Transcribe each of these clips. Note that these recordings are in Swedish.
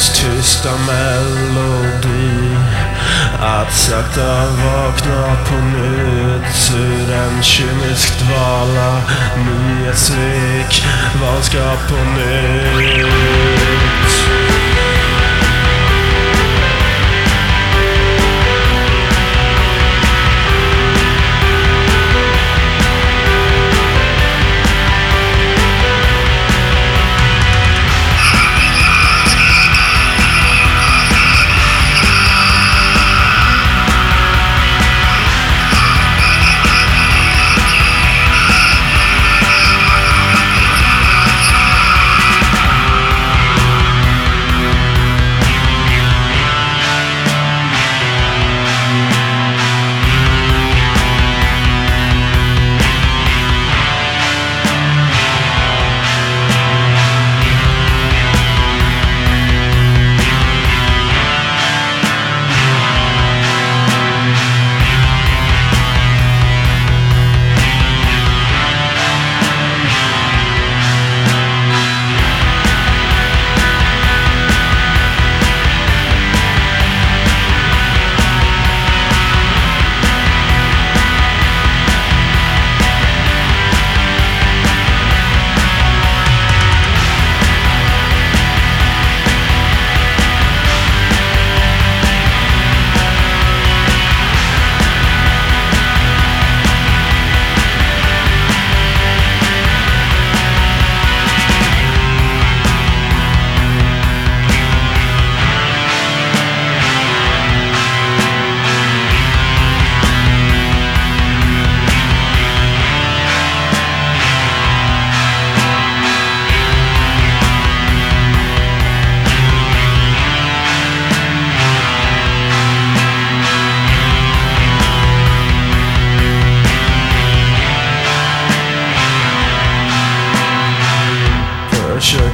hans tysta melodi. Att sakta vakna på nytt ur en kynisk dvala Nyhetssvek, vanskap på nytt?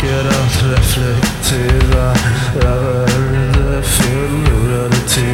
Försöker att reflektera över det förlorade tiden.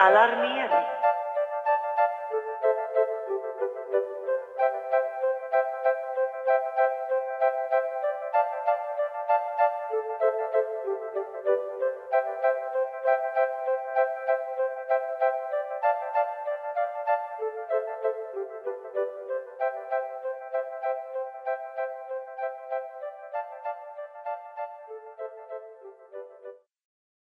alarmieri.